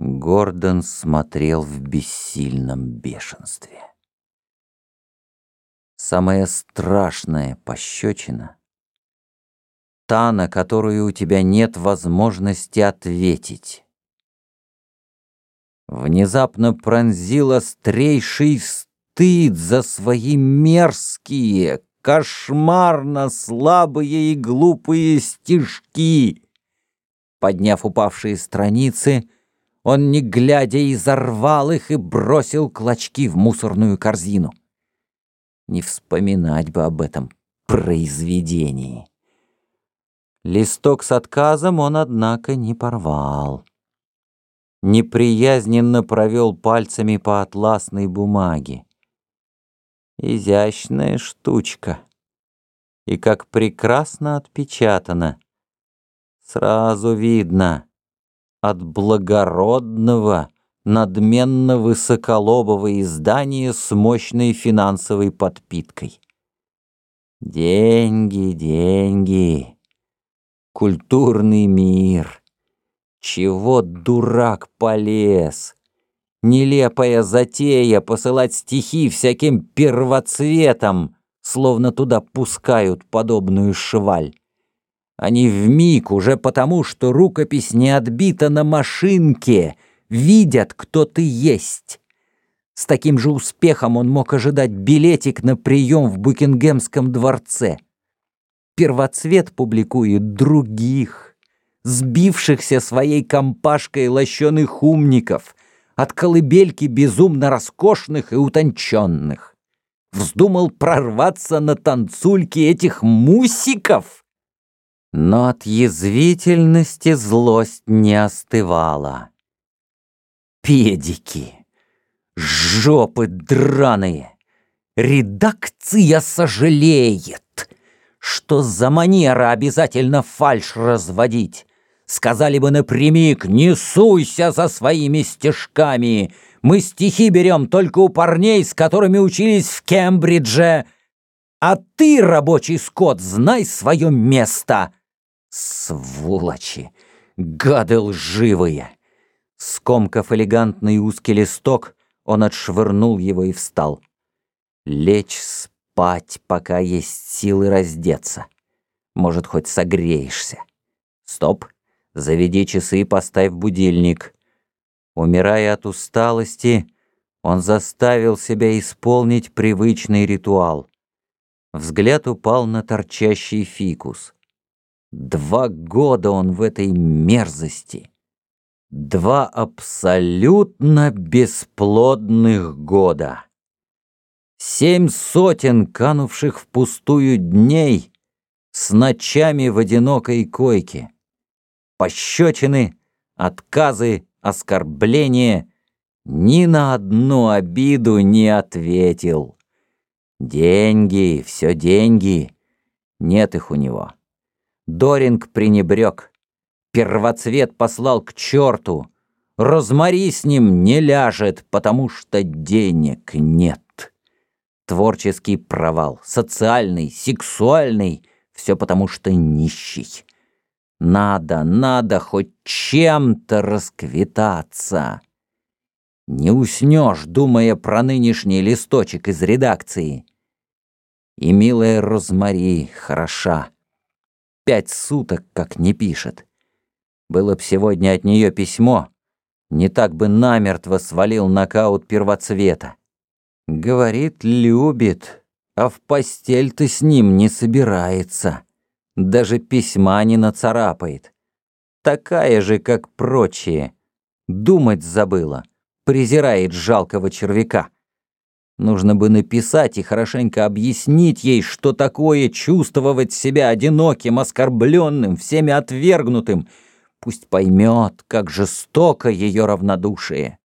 Гордон смотрел в бессильном бешенстве. Самая страшная пощечина — та, на которую у тебя нет возможности ответить. Внезапно пронзил острейший стыд за свои мерзкие, кошмарно слабые и глупые стишки. Подняв упавшие страницы, он, не глядя, изорвал их и бросил клочки в мусорную корзину. Не вспоминать бы об этом произведении. Листок с отказом он, однако, не порвал. Неприязненно провел пальцами по атласной бумаге. Изящная штучка. И как прекрасно отпечатано. Сразу видно — от благородного, надменно-высоколобого издания с мощной финансовой подпиткой. Деньги, деньги, культурный мир. Чего дурак полез? Нелепая затея посылать стихи всяким первоцветом, словно туда пускают подобную шваль. Они в миг уже потому, что рукопись не отбита на машинке, видят, кто ты есть. С таким же успехом он мог ожидать билетик на прием в Букингемском дворце. Первоцвет публикует других, сбившихся своей компашкой лощеных умников, от колыбельки безумно роскошных и утонченных. Вздумал прорваться на танцульки этих мусиков — но от язвительности злость не остывала. Педики, жопы драные, редакция сожалеет, что за манера обязательно фальш разводить. Сказали бы напрямик, не суйся за своими стежками, мы стихи берем только у парней, с которыми учились в Кембридже, а ты, рабочий скот, знай свое место. Сволочи! Гады лживые! Скомкав элегантный узкий листок, он отшвырнул его и встал. Лечь спать, пока есть силы раздеться. Может, хоть согреешься. Стоп, заведи часы и поставь будильник. Умирая от усталости, он заставил себя исполнить привычный ритуал. Взгляд упал на торчащий фикус — Два года он в этой мерзости. Два абсолютно бесплодных года. Семь сотен канувших впустую дней с ночами в одинокой койке. Пощечины, отказы, оскорбления. Ни на одну обиду не ответил. Деньги, все деньги. Нет их у него. Доринг пренебрег. Первоцвет послал к черту. Розмари с ним не ляжет, потому что денег нет. Творческий провал, социальный, сексуальный, все потому что нищий. Надо, надо хоть чем-то расквитаться. Не уснешь, думая про нынешний листочек из редакции. И милая Розмари хороша пять суток как не пишет. Было б сегодня от нее письмо, не так бы намертво свалил нокаут первоцвета. Говорит, любит, а в постель-то с ним не собирается. Даже письма не нацарапает. Такая же, как прочие. Думать забыла, презирает жалкого червяка. Нужно бы написать и хорошенько объяснить ей, что такое чувствовать себя одиноким, оскорбленным, всеми отвергнутым. Пусть поймет, как жестоко ее равнодушие.